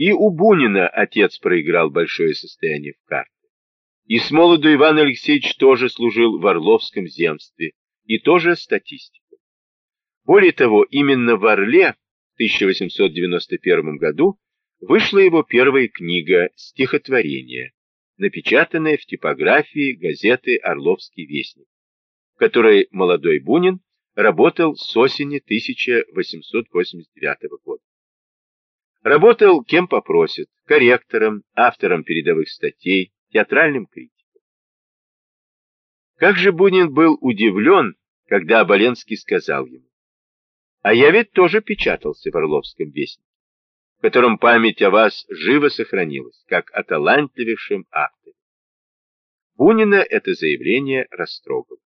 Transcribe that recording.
И у Бунина отец проиграл большое состояние в карты. И с молоду Иван Алексеевич тоже служил в Орловском земстве, и тоже статистикой. Более того, именно в Орле в 1891 году вышла его первая книга «Стихотворение», напечатанная в типографии газеты «Орловский вестник», в которой молодой Бунин работал с осени 1889 года. Работал кем попросят, корректором, автором передовых статей, театральным критиком. Как же Бунин был удивлен, когда Оболенский сказал ему, «А я ведь тоже печатался в Орловском вестнике, в котором память о вас живо сохранилась, как о талантливейшем авторе». Бунина это заявление растрогало.